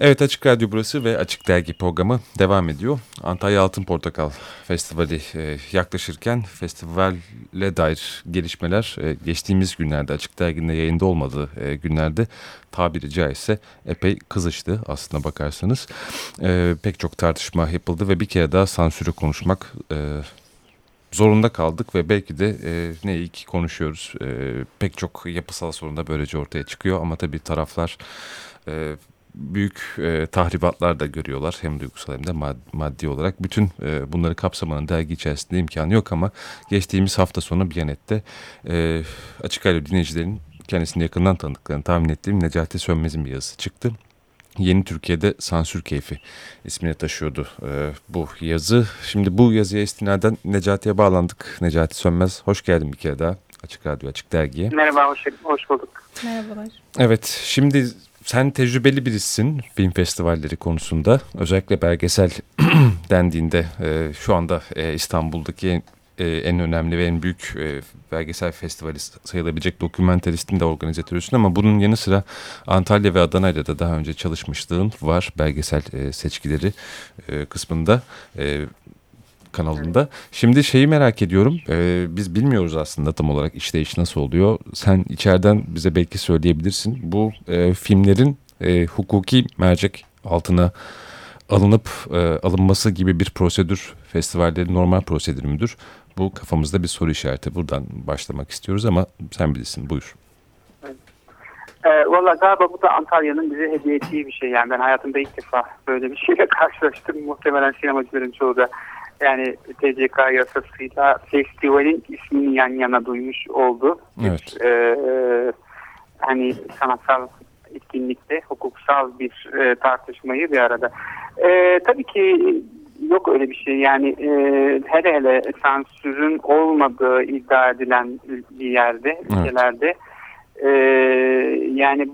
Evet Açık Radyo burası ve Açık Dergi programı devam ediyor. Antalya Altın Portakal Festivali e, yaklaşırken festivale dair gelişmeler e, geçtiğimiz günlerde Açık Dergi'nin yayında olmadığı e, günlerde tabiri caizse epey kızıştı aslına bakarsanız. E, pek çok tartışma yapıldı ve bir kere daha sansürü konuşmak e, zorunda kaldık ve belki de e, ne iyi ki konuşuyoruz. E, pek çok yapısal sorun da böylece ortaya çıkıyor ama tabii taraflar... E, büyük e, tahribatlar da görüyorlar hem duygusal hem de mad maddi olarak. Bütün e, bunları kapsamanın dergi içerisinde imkanı yok ama geçtiğimiz hafta sonu Biyanet'te e, Açık Radyo dinleyicilerin kendisini yakından tanıdıklarını tahmin ettiğim Necati Sönmez'in bir yazısı çıktı. Yeni Türkiye'de Sansür Keyfi ismini taşıyordu e, bu yazı. Şimdi bu yazıya istinaden Necati'ye bağlandık. Necati Sönmez hoş geldin bir kere daha Açık Radyo Açık Dergi'ye. Merhaba hoş, hoş bulduk. Merhabalar. Evet şimdi sen tecrübeli birisin film festivalleri konusunda. Özellikle belgesel dendiğinde e, şu anda e, İstanbul'daki e, en önemli ve en büyük e, belgesel festivali sayılabilecek dokumentalistin de organizatörüsün ama bunun yanı sıra Antalya ve Adana'yla da daha önce çalışmışlığın var belgesel e, seçkileri e, kısmında. E, kanalında. Şimdi şeyi merak ediyorum. Ee, biz bilmiyoruz aslında tam olarak işleyiş nasıl oluyor. Sen içeriden bize belki söyleyebilirsin. Bu e, filmlerin e, hukuki mercek altına alınıp e, alınması gibi bir prosedür festivallerin normal prosedür müdür? Bu kafamızda bir soru işareti. Buradan başlamak istiyoruz ama sen bilirsin. Buyur. E, Valla galiba bu da Antalya'nın bize hediye ettiği bir şey. Yani ben hayatımda ilk defa böyle bir şeyle karşılaştım. Muhtemelen sinemacıların çoğu da yani TCK yasasıyla festivalin ismini yan yana duymuş oldu. Evet. Ee, hani sanatsal etkinlikte hukuksal bir e, tartışmayı bir arada. E, tabii ki yok öyle bir şey yani e, hele hele sansürün olmadığı iddia edilen bir yerde, Evet. ülkelerde e, yani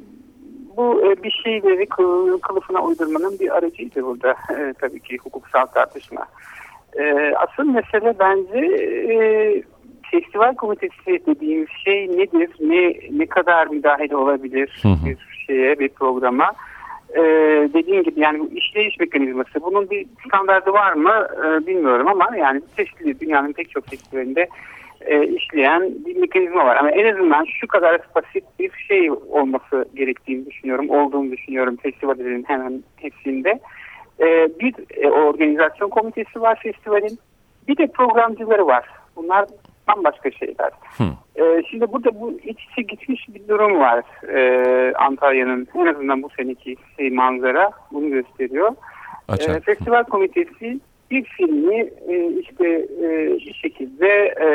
bu e, bir şeyleri kıl- kılıfına uydurmanın bir aracıydı burada e, tabii ki hukuksal tartışma. E, asıl mesele bence e, festival komitesi dediğimiz şey nedir, ne ne kadar müdahale olabilir Hı hı. bir şeye, bir programa. E, dediğim gibi yani bu işleyiş mekanizması bunun bir standardı var mı e, bilmiyorum ama yani çeşitli dünyanın pek çok festivalinde e, işleyen bir mekanizma var. Ama en azından şu kadar basit bir şey olması gerektiğini düşünüyorum, olduğunu düşünüyorum festivallerin hemen hepsinde. E, bir e, organizasyon komitesi var festivalin, bir de programcıları var. Bunlar bambaşka şeyler. Hı. E, şimdi burada bu iç içe gitmiş bir durum var e, Antalya'nın en azından bu seneki şey, manzara bunu gösteriyor. Açar. E, festival komitesi bir filmi e, işte e, bir şekilde e,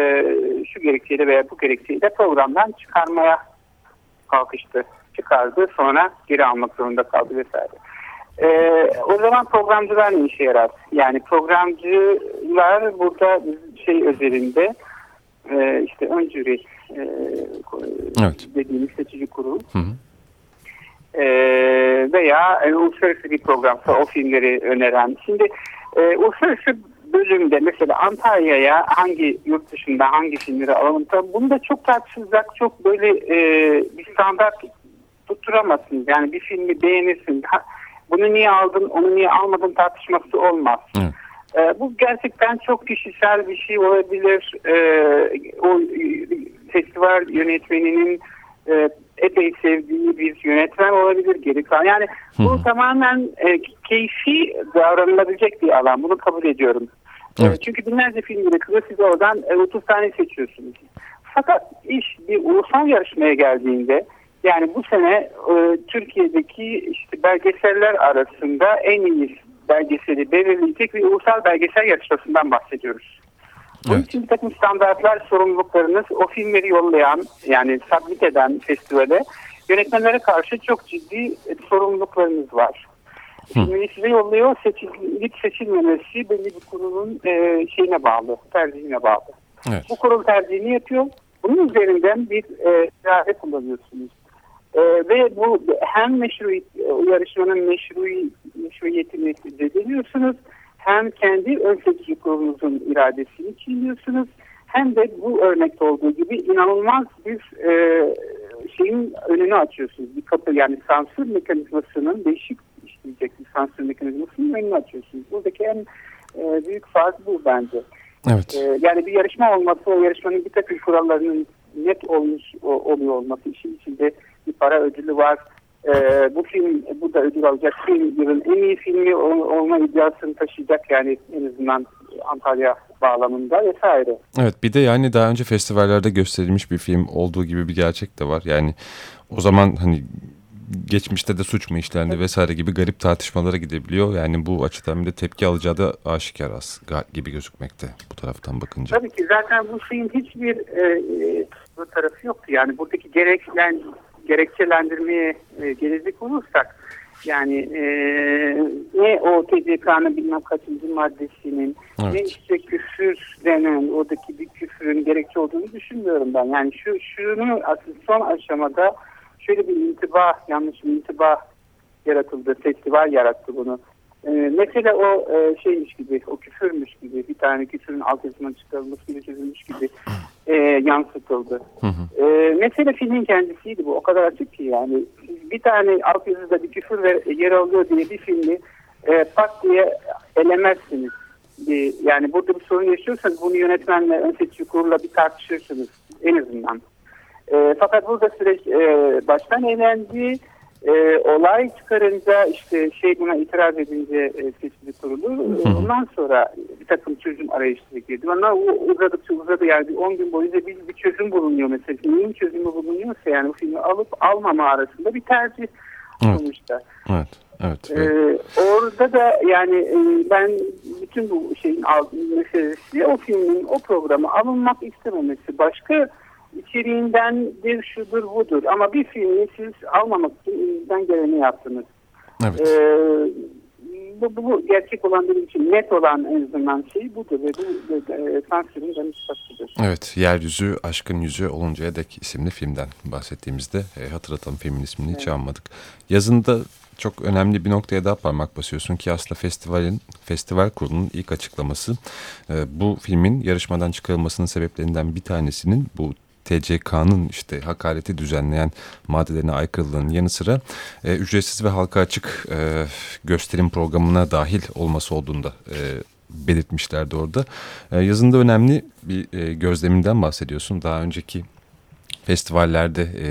şu gerekçeyle veya bu gerekçeyle programdan çıkarmaya kalkıştı. Çıkardı sonra geri almak zorunda kaldı vesaire. E, o zaman programcılar ne işe yarar? Yani programcılar burada şey özelinde e, işte ön jüri e, Evet. dediğimiz seçici kurul Hı hı. e, veya e, uluslararası bir programsa o filmleri öneren. Şimdi e, uluslararası bölümde mesela Antalya'ya hangi yurt dışında hangi filmleri alalım tabii bunu da çok tartışılacak çok böyle e, bir standart tutturamazsınız. Yani bir filmi beğenirsin. Ha, bunu niye aldın onu niye almadın tartışması olmaz. Evet. E, bu gerçekten çok kişisel bir şey olabilir. E, o e, festival yönetmeninin e, epey sevdiği bir yönetmen olabilir geri kalan. Yani bu Hı. tamamen e, keyfi davranılabilecek bir alan. Bunu kabul ediyorum. E, Evet. çünkü binlerce film üretiyor. Siz oradan e, 30 tane seçiyorsunuz. Fakat iş bir ulusal yarışmaya geldiğinde yani bu sene e, Türkiye'deki işte belgeseller arasında en iyi belgeseli belirleyecek bir ulusal belgesel yarışmasından bahsediyoruz. Bunun Evet. için bir takım standartlar, sorumluluklarınız o filmleri yollayan yani submit eden festivale yönetmenlere karşı çok ciddi sorumluluklarınız var. Filmini size yolluyor, seçilip seçilmemesi belli bir kurulun e, şeyine bağlı, tercihine bağlı. Evet. Bu kurul tercihini yapıyor. Bunun üzerinden bir e, irade kullanıyorsunuz. E, ve bu hem meşru yarışmanın meşru meşruiyetini zedeliyorsunuz hem kendi ön seçici kurulunuzun iradesini çiğniyorsunuz hem de bu örnekte olduğu gibi inanılmaz bir e, şeyin önünü açıyorsunuz. Bir kapı yani sansür mekanizmasının değişik işleyecek sansür mekanizmasının önünü açıyorsunuz. Buradaki en e, büyük fark bu bence. Evet. E, yani bir yarışma olması, o yarışmanın bir takım kurallarının net olmuş o, oluyor olması. işin içinde bir para ödülü var. E, bu film bu da ödül alacak. Film yılın en iyi filmi olma iddiasını taşıyacak yani en azından Antalya bağlamında vesaire. Evet bir de yani daha önce festivallerde gösterilmiş bir film olduğu gibi bir gerçek de var. Yani o zaman hani geçmişte de suç mu işlendi vesaire gibi garip tartışmalara gidebiliyor. Yani bu açıdan bir de tepki alacağı da aşikar az gibi gözükmekte bu taraftan bakınca. Tabii ki zaten bu şeyin hiçbir e, e, tarafı yoktu. Yani buradaki gereklen, gerekçelendirmeye e, gelecek olursak yani e, ne o TCK'nın bilmem kaçıncı maddesinin evet. ne işte küfür denen oradaki bir küfürün gerekçe olduğunu düşünmüyorum ben. Yani şu şunu asıl son aşamada şöyle bir intibah, yanlış bir intibah yaratıldı. Festival yarattı bunu. E, mesela o e, şeymiş gibi, o küfürmüş gibi, bir tane küfürün altyazından çıkarılması gibi çözülmüş gibi e, yansıtıldı. Hı hı. E, mesela filmin kendisiydi bu. O kadar açık ki yani. Bir tane altyazıda bir küfür ve yer alıyor diye bir filmi e, pat diye elemezsiniz. E, yani burada bir sorun yaşıyorsanız bunu yönetmenle ön seçici kurula bir tartışırsınız en azından. E, fakat burada süreç e, baştan eğlendi. E, olay çıkarınca işte şey buna itiraz edince e, seçici kurulu. E, ondan sonra bir takım çözüm arayışları girdi. Onlar uzadıkça uzadı yani 10 gün boyunca bir, bir çözüm bulunuyor mesela. Neyin çözümü bulunuyorsa yani bu filmi alıp almama arasında bir tercih evet. sonuçta. Evet. Evet, evet. Ee, orada da yani e, ben bütün bu şeyin meselesi o filmin o programa alınmak istememesi başka içeriğindendir, şudur, budur. Ama bir filmi siz almamak için elinizden geleni yaptınız. Evet. Ee, bu, bu gerçek olan benim için net olan en azından şey budur ve bu e, sansürün danışmasıdır. Evet, Yeryüzü Aşkın Yüzü Oluncaya Dek isimli filmden bahsettiğimizde e, hatırlatalım filmin ismini evet. hiç almadık. Yazında çok önemli bir noktaya daha parmak basıyorsun ki aslında festivalin festival kurulunun ilk açıklaması e, bu filmin yarışmadan çıkarılmasının sebeplerinden bir tanesinin bu TCK'nın işte hakareti düzenleyen maddelerine aykırılığının yanı sıra e, ücretsiz ve halka açık e, gösterim programına dahil olması olduğunda e, belirtmişlerdi orada. E, yazında önemli bir e, gözleminden bahsediyorsun. Daha önceki festivallerde e,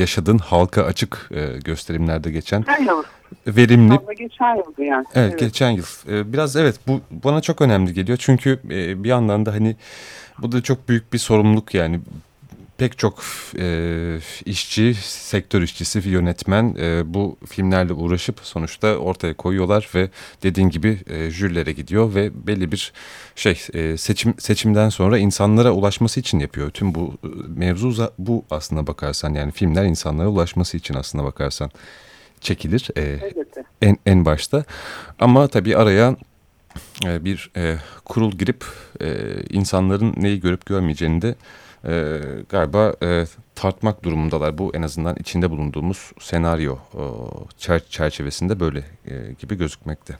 yaşadığın halka açık e, gösterimlerde geçen verimli. Geçen yıldı yani. Evet, evet. geçen yıl. E, biraz evet bu bana çok önemli geliyor. Çünkü e, bir yandan da hani bu da çok büyük bir sorumluluk yani pek çok e, işçi, sektör işçisi, yönetmen e, bu filmlerle uğraşıp sonuçta ortaya koyuyorlar ve dediğin gibi e, jürilere gidiyor ve belli bir şey e, seçim seçimden sonra insanlara ulaşması için yapıyor. Tüm bu e, mevzu bu aslına bakarsan yani filmler insanlara ulaşması için aslına bakarsan çekilir e, en en başta. Ama tabii araya e, bir e, kurul girip e, insanların neyi görüp görmeyeceğini de e, galiba e, tartmak durumundalar. Bu en azından içinde bulunduğumuz senaryo e, çer çerçevesinde böyle e, gibi gözükmekte.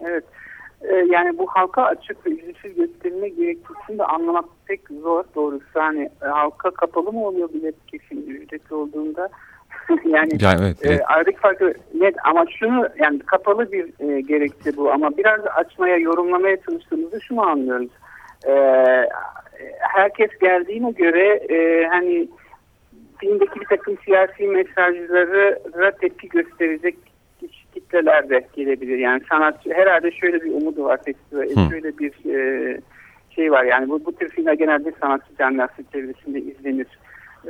Evet. E, yani bu halka açık ve ücretsiz gösterilme gerekçesini de anlamak pek zor doğrusu. Hani e, halka kapalı mı oluyor bilet kesin ücretli olduğunda? yani, yani evet, e, aradaki farkı net ama şunu yani kapalı bir e, gerekçe bu ama biraz açmaya yorumlamaya çalıştığımızda şunu anlıyoruz. E, herkes geldiğine göre e, hani filmdeki bir takım siyasi mesajlara tepki gösterecek kitleler de gelebilir. Yani sanatçı herhalde şöyle bir umudu var festivalde. Şöyle bir e, şey var yani bu, bu tür filmler genelde sanatçı camiası çevresinde izlenir.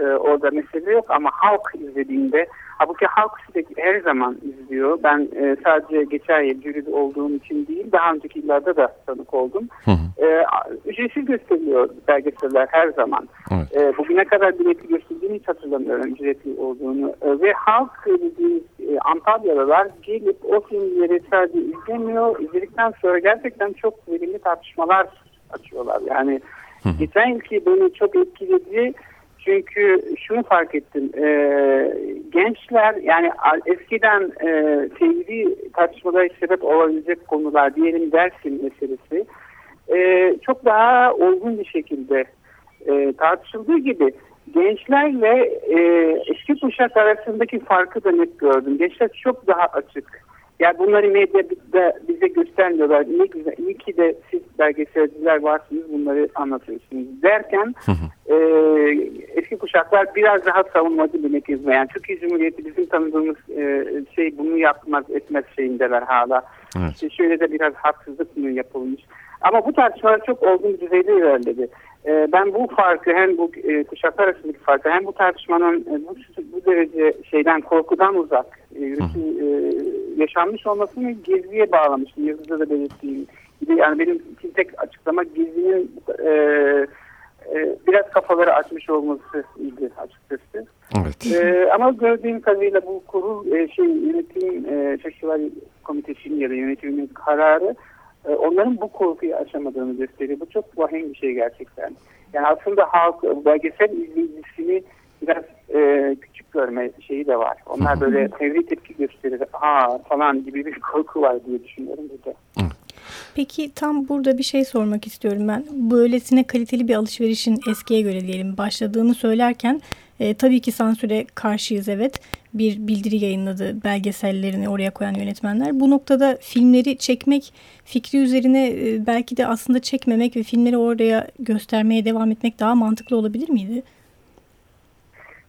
E, orada mesele yok ama halk izlediğinde Halbuki halk sürekli her zaman izliyor. Ben e, sadece geçen yıl jüride olduğum için değil, daha önceki yıllarda da tanık oldum. Hı hı. E, ücretsiz gösteriliyor belgeseller her zaman. Evet. E, bugüne kadar bileti gösterdiğini hiç hatırlamıyorum ücretli olduğunu. E, ve halk dediğimiz e, Antalyalılar gelip o filmleri sadece izlemiyor. İzledikten sonra gerçekten çok verimli tartışmalar açıyorlar. Yani geçen yılki beni çok etkiledi çünkü şunu fark ettim. E, gençler yani eskiden e, sevgili tartışmalara sebep olabilecek konular diyelim dersin meselesi e, çok daha olgun bir şekilde e, tartışıldığı gibi gençlerle e, eski kuşak arasındaki farkı da net gördüm. Gençler çok daha açık. Yani bunları medyada bize göstermiyorlar. Ne güzel, iyi ki de siz belgeselciler varsınız bunları anlatıyorsunuz derken e, eski kuşaklar biraz daha savunmacı bir mekanizma. Yani Türkiye Cumhuriyeti bizim tanıdığımız e, şey bunu yapmaz etmez şeyindeler hala. Evet. İşte şöyle de biraz haksızlık mı yapılmış. Ama bu tartışmalar çok olgun düzeyde ilerledi. E, ben bu farkı hem bu e, kuşaklar arasındaki farkı hem bu tartışmanın e, bu, bu derece şeyden korkudan uzak e, e, yaşanmış olmasını geziye bağlamıştım. Yazıda da belirttiğim gibi. Yani benim için tek açıklama gezinin e, e, biraz kafaları açmış olmasıydı açıkçası. Evet. E, ama gördüğüm kadarıyla bu kurul e, şey yönetim e, festival komitesinin ya da yönetimin kararı e, onların bu korkuyu aşamadığını gösteriyor. Bu çok vahim bir şey gerçekten. Yani aslında halk belgesel izleyicisini biraz e, küçük görme şeyi de var. Onlar böyle fevri tepki gösterir. Ha falan gibi bir korku var diye düşünüyorum burada. Peki tam burada bir şey sormak istiyorum ben. Böylesine kaliteli bir alışverişin eskiye göre diyelim başladığını söylerken e, tabii ki sansüre karşıyız evet. Bir bildiri yayınladı belgesellerini oraya koyan yönetmenler. Bu noktada filmleri çekmek fikri üzerine e, belki de aslında çekmemek ve filmleri oraya göstermeye devam etmek daha mantıklı olabilir miydi?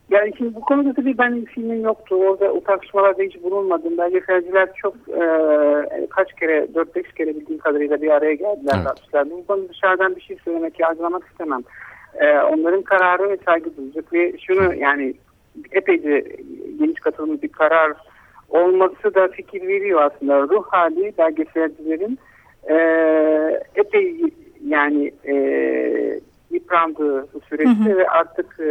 Yani şimdi bu konuda tabii ben filmin yoktu. Orada o tartışmalarda hiç bulunmadım. Belgeselciler çok e, kaç kere, 4-5 kere bildiğim kadarıyla bir araya geldiler evet. Bu konuda dışarıdan bir şey söylemek, yargılamak istemem. E, onların kararı ve saygı duyacak ve şunu yani epeyce geniş katılımlı bir karar olması da fikir veriyor aslında. Ruh hali belgeselcilerin e, epey yani e, yıprandığı süreçte hı hı. ve artık e,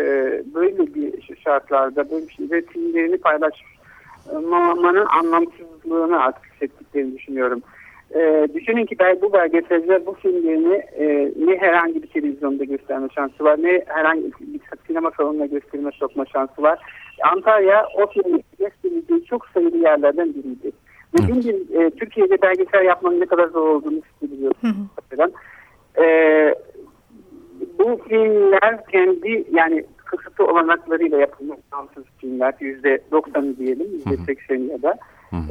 böyle bir şartlarda böyle bir şey ve filmlerini paylaşmanın anlamsızlığını artık hissettiklerini düşünüyorum. E, düşünün ki bu belgeseller bu filmlerini e, ne herhangi bir televizyonda gösterme şansı var ne herhangi bir sinema salonuna gösterme sokma şansı var. Antalya o filmi gösterildiği çok sayılı yerlerden biriydi. Ve şimdi e, Türkiye'de belgesel yapmanın ne kadar zor olduğunu biliyorsunuz. E, bu filmler kendi yani kısıtlı olanaklarıyla yapılmış bağımsız filmler. Yüzde doksanı diyelim, yüzde sekseni ya da.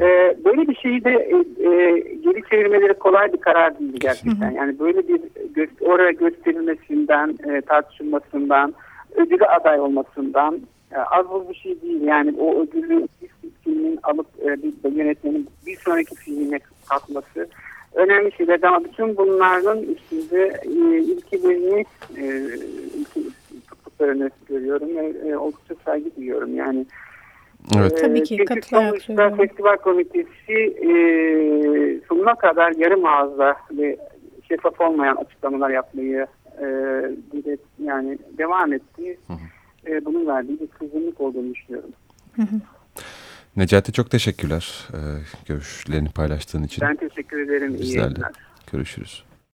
Ee, böyle bir şeyi de e, e, geri çevirmeleri kolay bir karar değil gerçekten. Yani böyle bir gö oraya gösterilmesinden, e, tartışılmasından, ödülü aday olmasından e, az buz bir şey değil. Yani o ödülü bir filmin alıp e, bir yönetmenin bir sonraki filmine katması önemli şeyler ama bütün bunların üstünde e, ilkelerini e, tuttuklarını görüyorum ve e, oldukça saygı duyuyorum yani. Evet. E, Tabii ki katılarak söylüyorum. Festival komitesi e, sonuna kadar yarım ağızla ve şeffaf olmayan açıklamalar yapmayı e, yani devam etti. Hı hı. E, bunun verdiği bir kızgınlık olduğunu düşünüyorum. Hı hı. Necati çok teşekkürler e, görüşlerini paylaştığın için. Ben teşekkür ederim. Bizlerle. İyi görüşürüz.